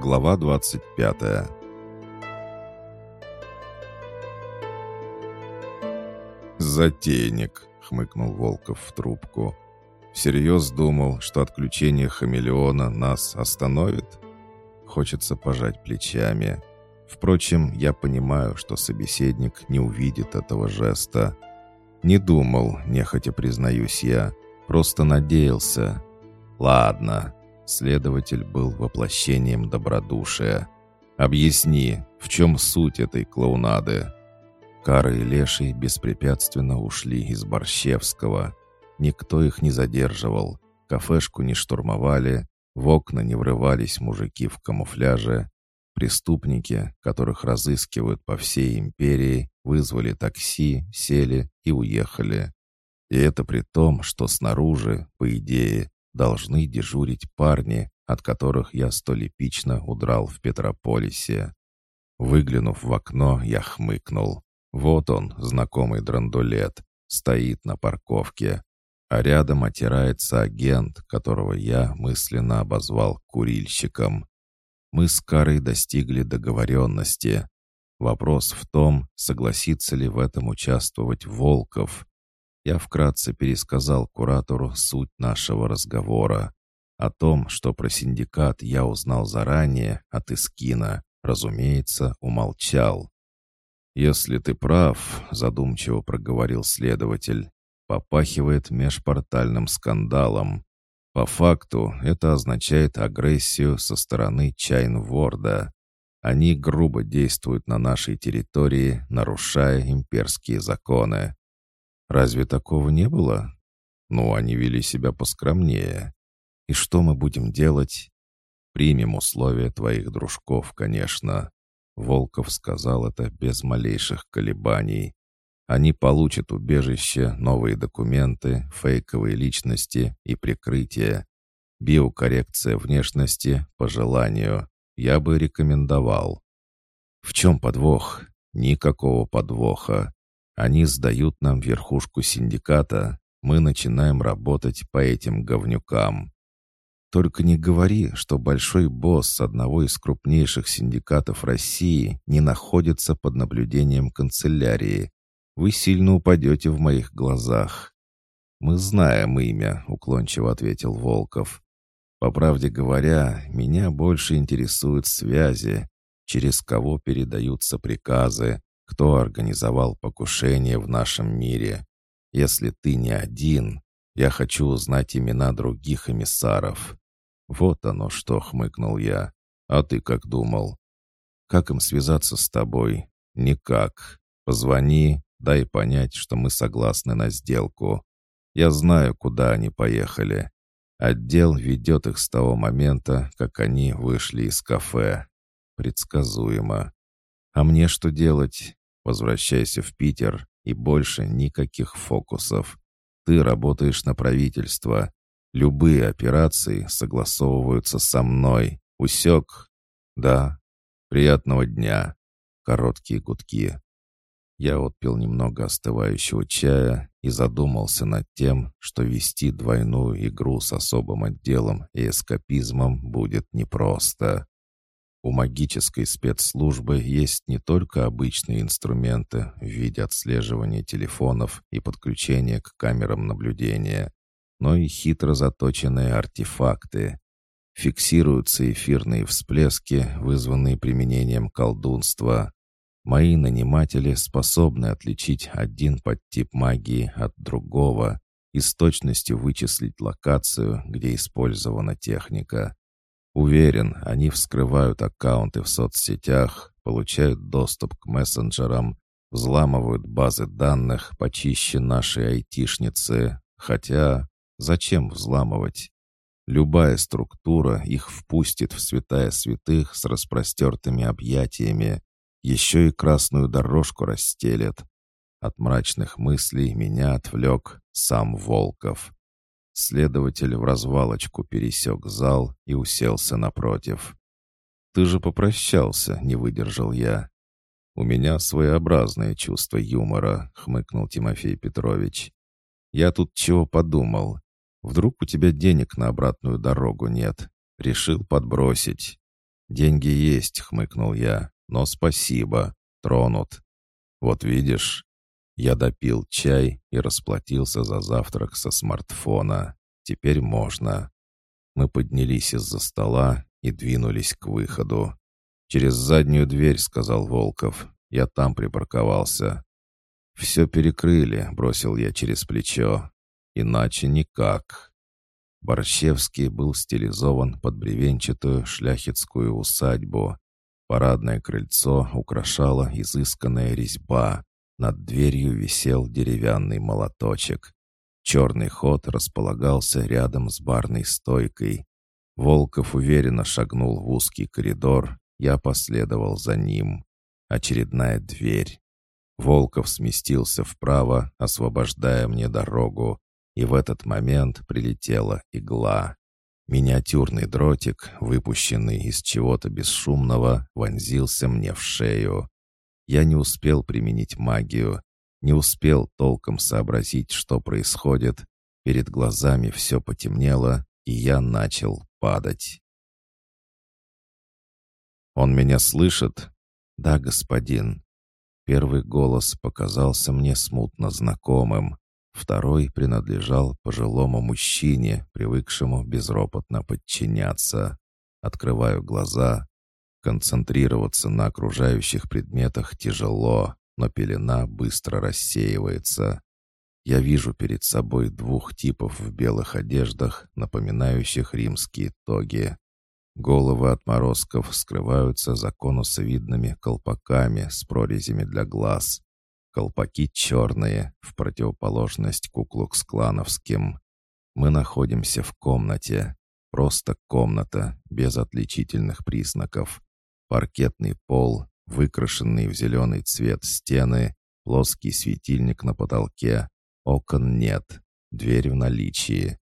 Глава 25 «Затейник», — хмыкнул Волков в трубку. «Всерьез думал, что отключение хамелеона нас остановит?» Хочется пожать плечами. Впрочем, я понимаю, что собеседник не увидит этого жеста. Не думал, нехотя признаюсь я, просто надеялся. Ладно, следователь был воплощением добродушия. Объясни, в чем суть этой клоунады? Кара и Леший беспрепятственно ушли из Борщевского. Никто их не задерживал, кафешку не штурмовали, в окна не врывались мужики в камуфляже, Преступники, которых разыскивают по всей империи, вызвали такси, сели и уехали. И это при том, что снаружи, по идее, должны дежурить парни, от которых я столь эпично удрал в Петрополисе. Выглянув в окно, я хмыкнул. Вот он, знакомый драндулет, стоит на парковке, а рядом отирается агент, которого я мысленно обозвал курильщиком. Мы с Карой достигли договоренности. Вопрос в том, согласится ли в этом участвовать Волков. Я вкратце пересказал куратору суть нашего разговора. О том, что про синдикат я узнал заранее от Искина, разумеется, умолчал. «Если ты прав», — задумчиво проговорил следователь, «попахивает межпортальным скандалом. По факту это означает агрессию со стороны Чайнворда. Они грубо действуют на нашей территории, нарушая имперские законы. Разве такого не было? Ну, они вели себя поскромнее. И что мы будем делать? Примем условия твоих дружков, конечно. Волков сказал это без малейших колебаний. Они получат убежище, новые документы, фейковые личности и прикрытие. Биокоррекция внешности по желанию. Я бы рекомендовал. В чем подвох? Никакого подвоха. Они сдают нам верхушку синдиката. Мы начинаем работать по этим говнюкам. Только не говори, что большой босс одного из крупнейших синдикатов России не находится под наблюдением канцелярии вы сильно упадете в моих глазах». «Мы знаем имя», — уклончиво ответил Волков. «По правде говоря, меня больше интересуют связи, через кого передаются приказы, кто организовал покушение в нашем мире. Если ты не один, я хочу узнать имена других эмиссаров». «Вот оно что», — хмыкнул я. «А ты как думал?» «Как им связаться с тобой?» «Никак. Позвони, Дай понять, что мы согласны на сделку. Я знаю, куда они поехали. Отдел ведет их с того момента, как они вышли из кафе. Предсказуемо. А мне что делать? Возвращайся в Питер и больше никаких фокусов. Ты работаешь на правительство. Любые операции согласовываются со мной. Усек? Да. Приятного дня. Короткие гудки. Я отпил немного остывающего чая и задумался над тем, что вести двойную игру с особым отделом и эскапизмом будет непросто. У магической спецслужбы есть не только обычные инструменты в виде отслеживания телефонов и подключения к камерам наблюдения, но и хитро заточенные артефакты. Фиксируются эфирные всплески, вызванные применением колдунства, Мои наниматели способны отличить один подтип магии от другого и с точностью вычислить локацию, где использована техника. Уверен, они вскрывают аккаунты в соцсетях, получают доступ к мессенджерам, взламывают базы данных почище нашей айтишницы. Хотя, зачем взламывать? Любая структура их впустит в святая святых с распростертыми объятиями, еще и красную дорожку расстелет. От мрачных мыслей меня отвлек сам Волков. Следователь в развалочку пересек зал и уселся напротив. «Ты же попрощался», — не выдержал я. «У меня своеобразное чувство юмора», — хмыкнул Тимофей Петрович. «Я тут чего подумал. Вдруг у тебя денег на обратную дорогу нет? Решил подбросить. «Деньги есть», — хмыкнул я, — «но спасибо, тронут». «Вот видишь». Я допил чай и расплатился за завтрак со смартфона. Теперь можно. Мы поднялись из-за стола и двинулись к выходу. «Через заднюю дверь», — сказал Волков. «Я там припарковался». «Все перекрыли», — бросил я через плечо. «Иначе никак». Борщевский был стилизован под бревенчатую шляхетскую усадьбу. Парадное крыльцо украшала изысканная резьба. Над дверью висел деревянный молоточек. Черный ход располагался рядом с барной стойкой. Волков уверенно шагнул в узкий коридор, я последовал за ним. Очередная дверь. Волков сместился вправо, освобождая мне дорогу, и в этот момент прилетела игла. Миниатюрный дротик, выпущенный из чего-то бесшумного, вонзился мне в шею. Я не успел применить магию, не успел толком сообразить, что происходит. Перед глазами все потемнело, и я начал падать. «Он меня слышит?» «Да, господин». Первый голос показался мне смутно знакомым. Второй принадлежал пожилому мужчине, привыкшему безропотно подчиняться. Открываю глаза. Концентрироваться на окружающих предметах тяжело но пелена быстро рассеивается. Я вижу перед собой двух типов в белых одеждах, напоминающих римские тоги. Головы отморозков скрываются за конусовидными колпаками с прорезями для глаз. Колпаки черные, в противоположность куклукс-клановским. Мы находимся в комнате. Просто комната, без отличительных признаков. Паркетный пол, выкрашенные в зеленый цвет стены, плоский светильник на потолке, окон нет, дверь в наличии.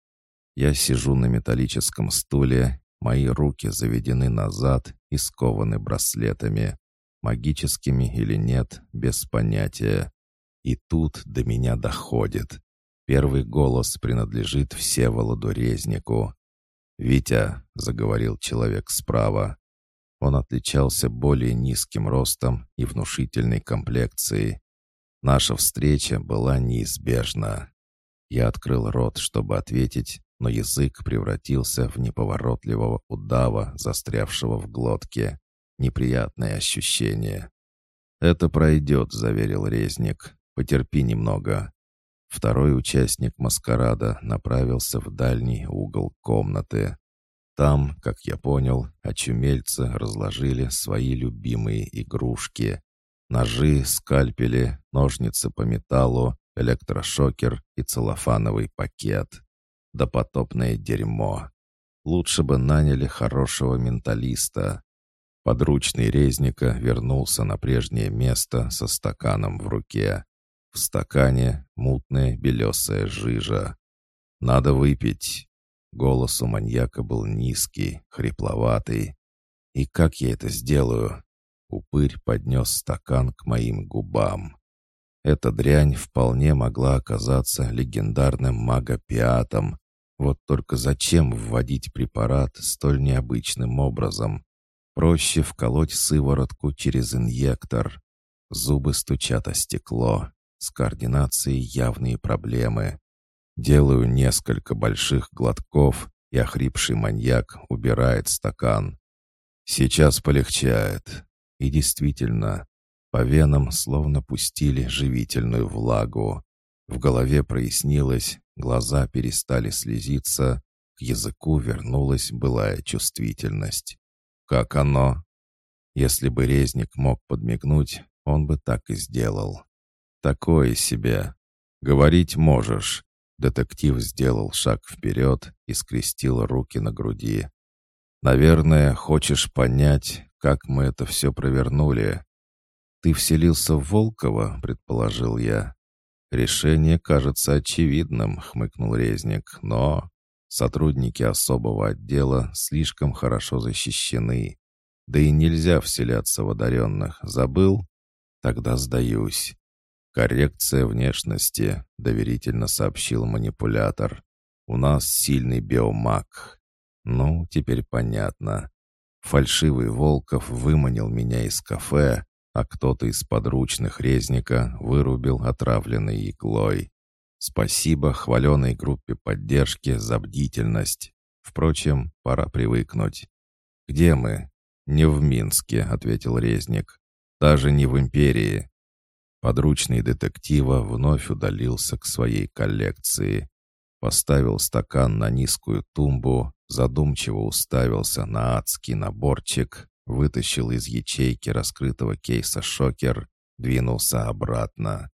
Я сижу на металлическом стуле, мои руки заведены назад и скованы браслетами. Магическими или нет, без понятия. И тут до меня доходит. Первый голос принадлежит Всеволоду Резнику. «Витя», — заговорил человек справа, он отличался более низким ростом и внушительной комплекцией. Наша встреча была неизбежна. Я открыл рот, чтобы ответить, но язык превратился в неповоротливого удава, застрявшего в глотке. Неприятное ощущение. «Это пройдет», — заверил резник. «Потерпи немного». Второй участник маскарада направился в дальний угол комнаты. Там, как я понял, очумельцы разложили свои любимые игрушки. Ножи, скальпели, ножницы по металлу, электрошокер и целлофановый пакет. Допотопное дерьмо. Лучше бы наняли хорошего менталиста. Подручный резника вернулся на прежнее место со стаканом в руке. В стакане мутная белесая жижа. «Надо выпить». Голос у маньяка был низкий, хрипловатый. «И как я это сделаю?» Упырь поднес стакан к моим губам. Эта дрянь вполне могла оказаться легендарным магопиатом. Вот только зачем вводить препарат столь необычным образом? Проще вколоть сыворотку через инъектор. Зубы стучат о стекло. С координацией явные проблемы. Делаю несколько больших глотков, и охрипший маньяк убирает стакан. Сейчас полегчает. И действительно, по венам словно пустили живительную влагу. В голове прояснилось, глаза перестали слезиться, к языку вернулась былая чувствительность. Как оно? Если бы резник мог подмигнуть, он бы так и сделал. Такое себе. Говорить можешь, Детектив сделал шаг вперед и скрестил руки на груди. «Наверное, хочешь понять, как мы это все провернули?» «Ты вселился в Волкова?» — предположил я. «Решение кажется очевидным», — хмыкнул Резник, «но сотрудники особого отдела слишком хорошо защищены. Да и нельзя вселяться в одаренных. Забыл? Тогда сдаюсь. «Коррекция внешности», — доверительно сообщил манипулятор. «У нас сильный биомаг». «Ну, теперь понятно. Фальшивый Волков выманил меня из кафе, а кто-то из подручных резника вырубил отравленной иглой. Спасибо хваленой группе поддержки за бдительность. Впрочем, пора привыкнуть. «Где мы?» «Не в Минске», — ответил Резник. «Даже не в Империи». Подручный детектива вновь удалился к своей коллекции. Поставил стакан на низкую тумбу, задумчиво уставился на адский наборчик, вытащил из ячейки раскрытого кейса шокер, двинулся обратно.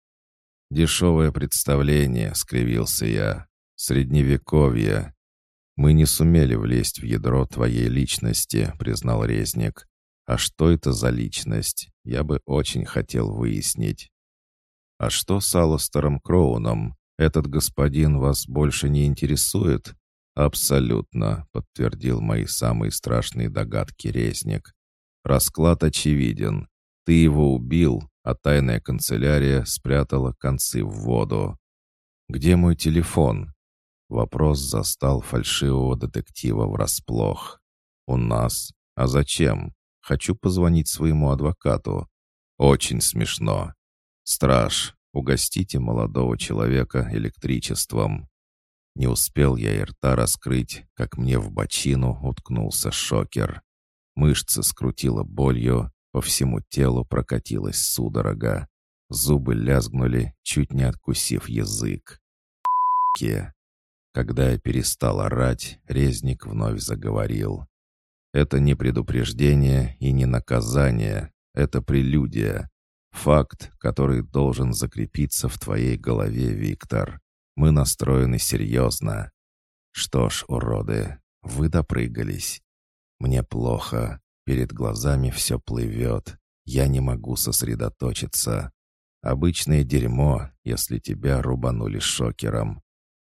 «Дешевое представление», — скривился я. «Средневековье. Мы не сумели влезть в ядро твоей личности», — признал Резник. «А что это за личность? Я бы очень хотел выяснить». «А что с Алластером Кроуном? Этот господин вас больше не интересует?» «Абсолютно», — подтвердил мои самые страшные догадки Резник. «Расклад очевиден. Ты его убил, а тайная канцелярия спрятала концы в воду. «Где мой телефон?» Вопрос застал фальшивого детектива врасплох. «У нас? А зачем? Хочу позвонить своему адвокату. Очень смешно. Страж, угостите молодого человека электричеством». Не успел я и рта раскрыть, как мне в бочину уткнулся шокер. Мышцы скрутило болью, по всему телу прокатилась судорога. Зубы лязгнули, чуть не откусив язык. Когда я перестал орать, резник вновь заговорил. «Это не предупреждение и не наказание. Это прелюдия. Факт, который должен закрепиться в твоей голове, Виктор. Мы настроены серьезно. Что ж, уроды, вы допрыгались. Мне плохо. Перед глазами все плывет. Я не могу сосредоточиться. Обычное дерьмо, если тебя рубанули шокером.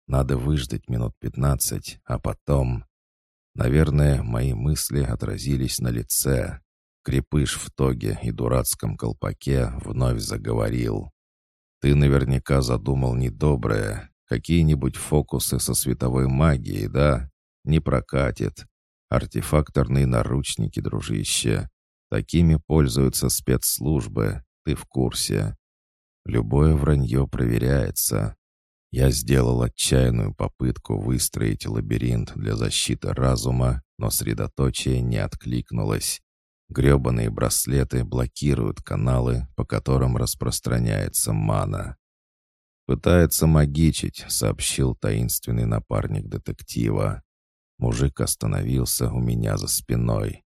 Надо выждать минут пятнадцать, а потом... Наверное, мои мысли отразились на лице. Крепыш в тоге и дурацком колпаке вновь заговорил. «Ты наверняка задумал недоброе. Какие-нибудь фокусы со световой магией, да? Не прокатит. Артефакторные наручники, дружище. Такими пользуются спецслужбы, ты в курсе. Любое вранье проверяется. Я сделал отчаянную попытку выстроить лабиринт для защиты разума, но средоточие не откликнулось. Гребаные браслеты блокируют каналы, по которым распространяется мана. «Пытается магичить», — сообщил таинственный напарник детектива. Мужик остановился у меня за спиной.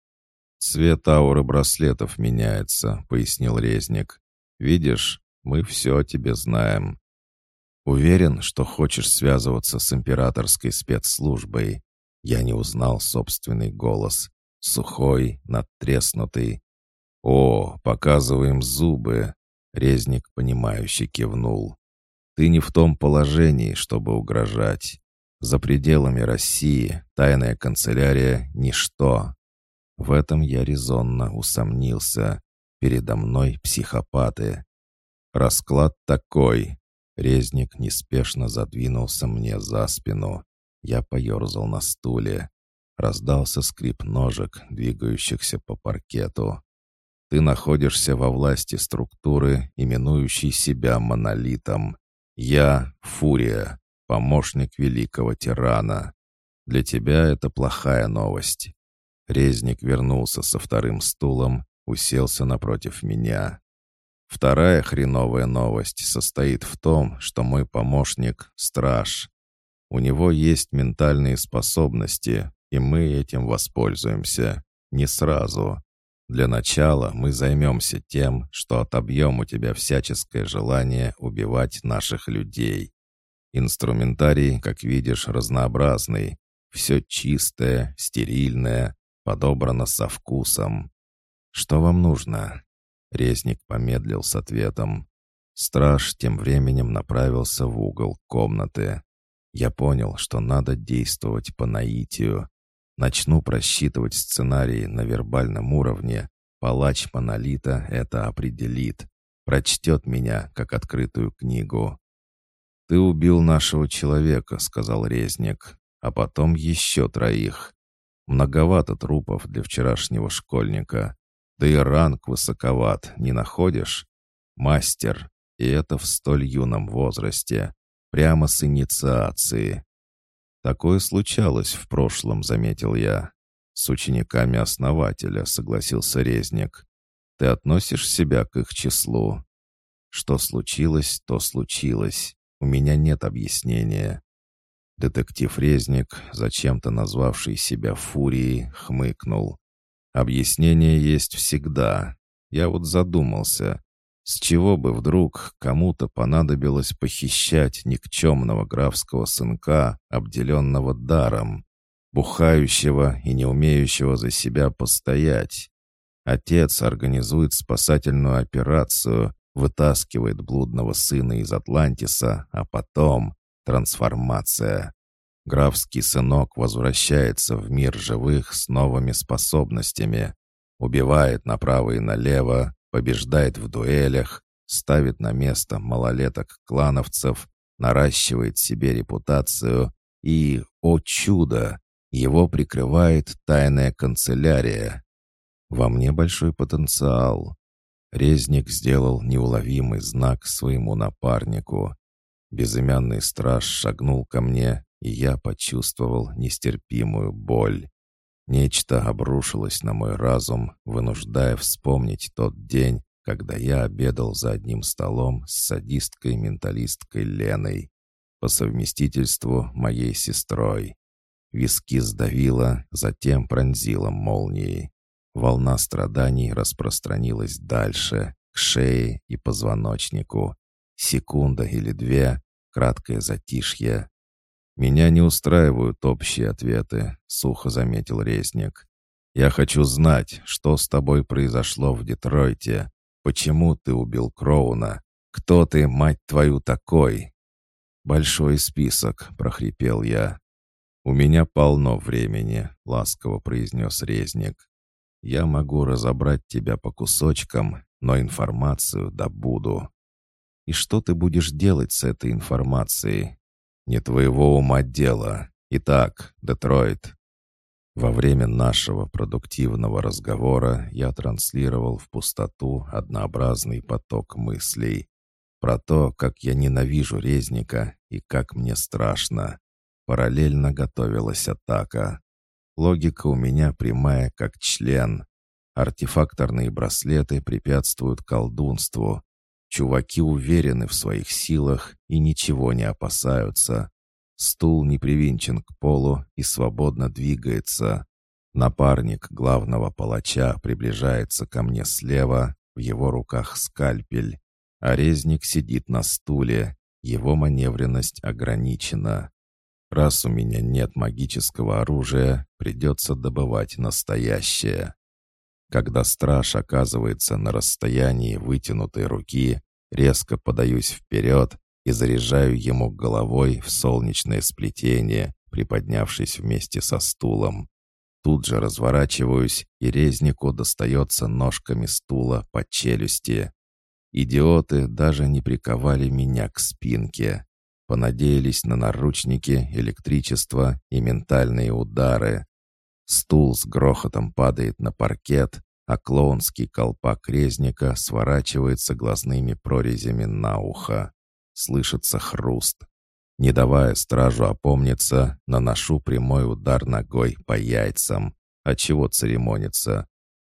«Цвет ауры браслетов меняется», — пояснил резник. «Видишь, мы все о тебе знаем. Уверен, что хочешь связываться с императорской спецслужбой». Я не узнал собственный голос. Сухой, надтреснутый. «О, показываем зубы!» Резник, понимающе кивнул. «Ты не в том положении, чтобы угрожать. За пределами России тайная канцелярия — ничто. В этом я резонно усомнился. Передо мной психопаты. Расклад такой. Резник неспешно задвинулся мне за спину. Я поерзал на стуле. Раздался скрип ножек, двигающихся по паркету. Ты находишься во власти структуры, именующей себя монолитом. Я — Фурия помощник великого тирана. Для тебя это плохая новость». Резник вернулся со вторым стулом, уселся напротив меня. Вторая хреновая новость состоит в том, что мой помощник — страж. У него есть ментальные способности, и мы этим воспользуемся. Не сразу. Для начала мы займемся тем, что отобьем у тебя всяческое желание убивать наших людей. Инструментарий, как видишь, разнообразный. Все чистое, стерильное, подобрано со вкусом. Что вам нужно?» Резник помедлил с ответом. Страж тем временем направился в угол комнаты. Я понял, что надо действовать по наитию. Начну просчитывать сценарии на вербальном уровне. Палач монолита это определит. Прочтет меня, как открытую книгу. «Ты убил нашего человека», — сказал резник, «а потом еще троих. Многовато трупов для вчерашнего школьника. Да и ранг высоковат, не находишь? Мастер, и это в столь юном возрасте. Прямо с инициации. Такое случалось в прошлом, заметил я. С учениками основателя, согласился Резник. Ты относишь себя к их числу? Что случилось, то случилось. У меня нет объяснения. Детектив Резник, зачем-то назвавший себя Фурией, хмыкнул. Объяснение есть всегда. Я вот задумался, с чего бы вдруг кому-то понадобилось похищать никчемного графского сынка, обделенного даром, бухающего и не умеющего за себя постоять. Отец организует спасательную операцию, вытаскивает блудного сына из Атлантиса, а потом трансформация. Графский сынок возвращается в мир живых с новыми способностями, убивает направо и налево, побеждает в дуэлях, ставит на место малолеток-клановцев, наращивает себе репутацию и, о чудо, его прикрывает тайная канцелярия. Во мне большой потенциал. Резник сделал неуловимый знак своему напарнику. Безымянный страж шагнул ко мне, и я почувствовал нестерпимую боль. Нечто обрушилось на мой разум, вынуждая вспомнить тот день, когда я обедал за одним столом с садисткой-менталисткой Леной, по совместительству моей сестрой. Виски сдавило, затем пронзило молнией. Волна страданий распространилась дальше, к шее и позвоночнику. Секунда или две, краткое затишье. «Меня не устраивают общие ответы», — сухо заметил Резник. «Я хочу знать, что с тобой произошло в Детройте. Почему ты убил Кроуна? Кто ты, мать твою, такой?» «Большой список», — прохрипел я. «У меня полно времени», — ласково произнес Резник. Я могу разобрать тебя по кусочкам, но информацию добуду. И что ты будешь делать с этой информацией? Не твоего ума дело. Итак, Детройт. Во время нашего продуктивного разговора я транслировал в пустоту однообразный поток мыслей. Про то, как я ненавижу резника и как мне страшно. Параллельно готовилась атака. Логика у меня прямая, как член. Артефакторные браслеты препятствуют колдунству. Чуваки уверены в своих силах и ничего не опасаются. Стул не привинчен к полу и свободно двигается. Напарник главного палача приближается ко мне слева, в его руках скальпель, а резник сидит на стуле, его маневренность ограничена. Раз у меня нет магического оружия, придется добывать настоящее. Когда страж оказывается на расстоянии вытянутой руки, резко подаюсь вперед и заряжаю ему головой в солнечное сплетение, приподнявшись вместе со стулом. Тут же разворачиваюсь, и резнику достается ножками стула по челюсти. Идиоты даже не приковали меня к спинке. Понадеялись на наручники, электричество и ментальные удары. Стул с грохотом падает на паркет, а клоунский колпак резника сворачивается глазными прорезями на ухо. Слышится хруст. Не давая стражу опомниться, наношу прямой удар ногой по яйцам. А чего церемониться?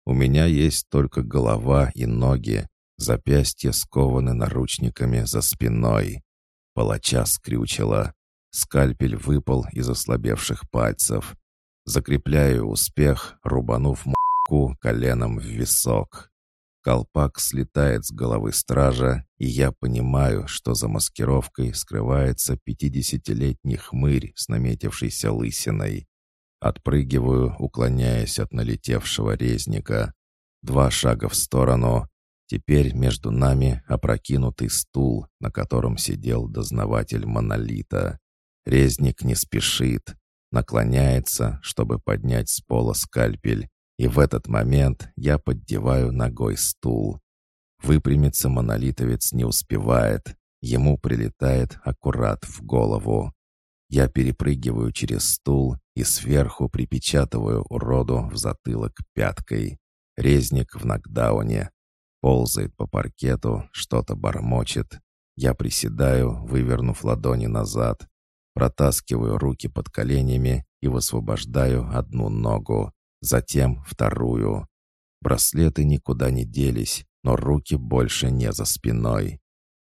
У меня есть только голова и ноги. Запястья скованы наручниками за спиной. Палача скрючило. Скальпель выпал из ослабевших пальцев. Закрепляю успех, рубанув муку коленом в висок. Колпак слетает с головы стража, и я понимаю, что за маскировкой скрывается пятидесятилетний хмырь с наметившейся лысиной. Отпрыгиваю, уклоняясь от налетевшего резника. Два шага в сторону, Теперь между нами опрокинутый стул, на котором сидел дознаватель монолита. Резник не спешит, наклоняется, чтобы поднять с пола скальпель, и в этот момент я поддеваю ногой стул. Выпрямиться монолитовец не успевает, ему прилетает аккурат в голову. Я перепрыгиваю через стул и сверху припечатываю уроду в затылок пяткой. Резник в нокдауне. Ползает по паркету, что-то бормочет. Я приседаю, вывернув ладони назад. Протаскиваю руки под коленями и высвобождаю одну ногу, затем вторую. Браслеты никуда не делись, но руки больше не за спиной.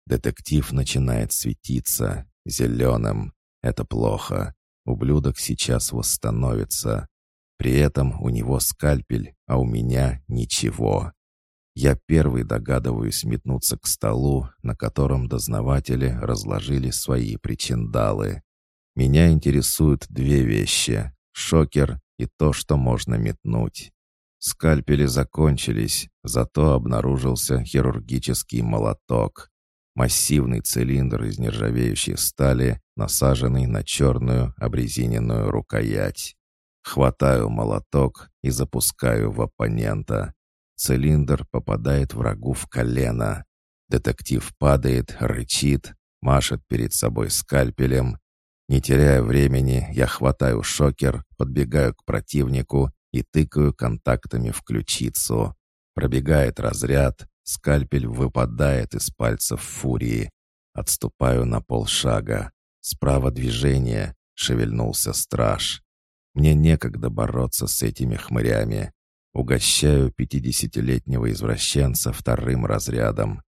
Детектив начинает светиться зеленым. Это плохо. Ублюдок сейчас восстановится. При этом у него скальпель, а у меня ничего. Я первый догадываюсь метнуться к столу, на котором дознаватели разложили свои причиндалы. Меня интересуют две вещи — шокер и то, что можно метнуть. Скальпели закончились, зато обнаружился хирургический молоток. Массивный цилиндр из нержавеющей стали, насаженный на черную обрезиненную рукоять. Хватаю молоток и запускаю в оппонента. Цилиндр попадает врагу в колено. Детектив падает, рычит, машет перед собой скальпелем. Не теряя времени, я хватаю шокер, подбегаю к противнику и тыкаю контактами в ключицу. Пробегает разряд, скальпель выпадает из пальцев фурии. Отступаю на полшага. Справа движение, шевельнулся страж. Мне некогда бороться с этими хмырями. Угощаю пятидесятилетнего извращенца вторым разрядом.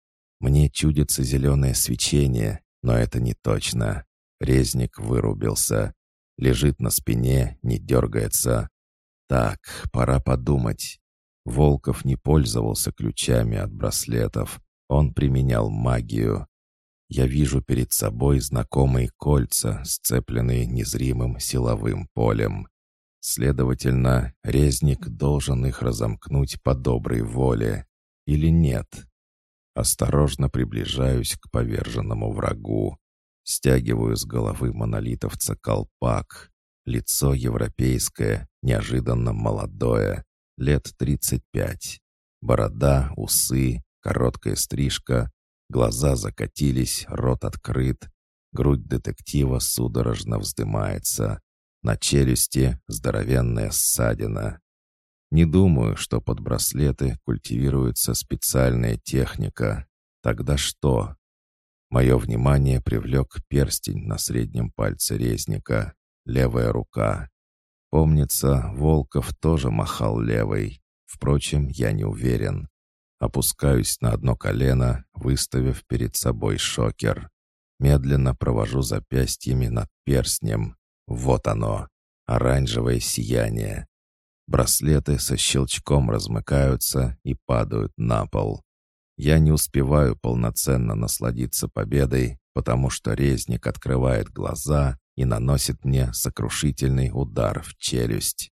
Мне чудится зеленое свечение, но это не точно. Резник вырубился. Лежит на спине, не дергается. Так, пора подумать. Волков не пользовался ключами от браслетов. Он применял магию. Я вижу перед собой знакомые кольца, сцепленные незримым силовым полем. Следовательно, резник должен их разомкнуть по доброй воле. Или нет? Осторожно приближаюсь к поверженному врагу. Стягиваю с головы монолитовца колпак. Лицо европейское, неожиданно молодое, лет тридцать пять. Борода, усы, короткая стрижка, глаза закатились, рот открыт, грудь детектива судорожно вздымается. На челюсти здоровенная ссадина. Не думаю, что под браслеты культивируется специальная техника. Тогда что? Мое внимание привлек перстень на среднем пальце резника. Левая рука. Помнится, Волков тоже махал левой. Впрочем, я не уверен. Опускаюсь на одно колено, выставив перед собой шокер. Медленно провожу запястьями над перстнем. Вот оно, оранжевое сияние. Браслеты со щелчком размыкаются и падают на пол. Я не успеваю полноценно насладиться победой, потому что резник открывает глаза и наносит мне сокрушительный удар в челюсть.